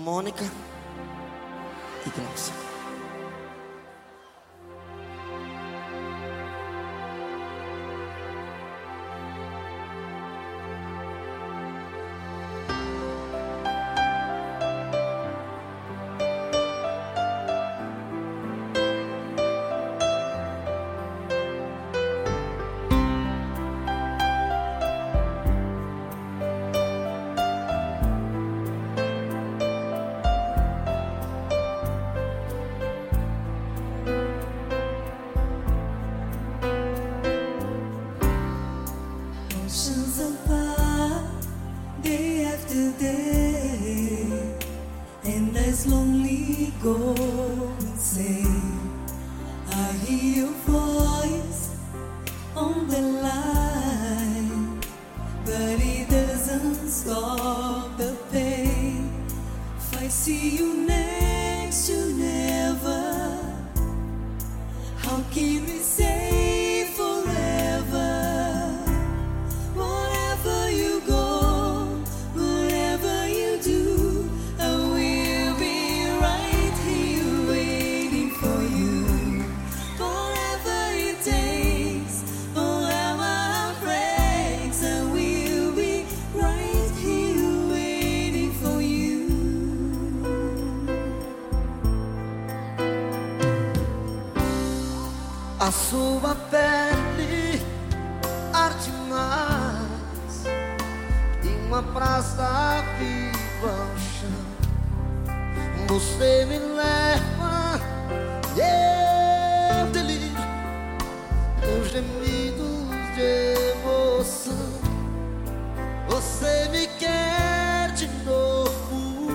Mônica e Glaucia. And as lonely going say, I hear your voice on the line, but it doesn't stop the pain. If I see you next, you never. How can we say A sua pele arde mais em uma praça viva ao chão. Você me leva e eu deliro com gemidos de emoção. Você me quer de novo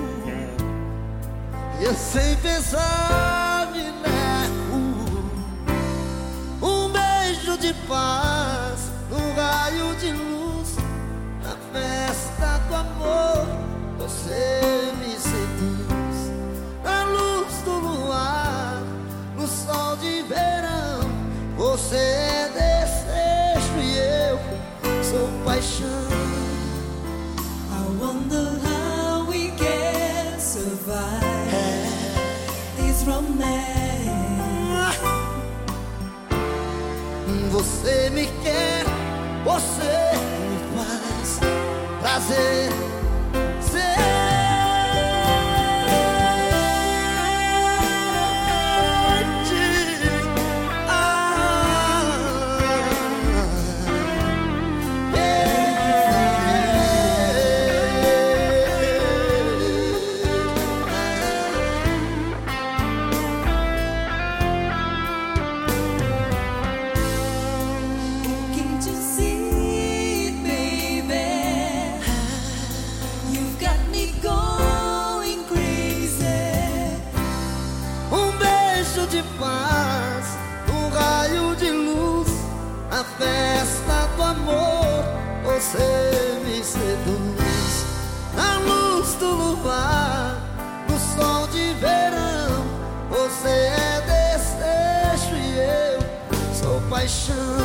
e eu sem pensar paz, um raio de luz Na festa do amor, você me seduz Na luz do luar, no sol de verão. Você é desejo e eu sou paixão Você me quer, você me faz prazer. Beijo de paz, um raio de luz, a festa do amor, você me seduz. Na luz do luar, no sol de verão, você é desejo e eu sou paixão.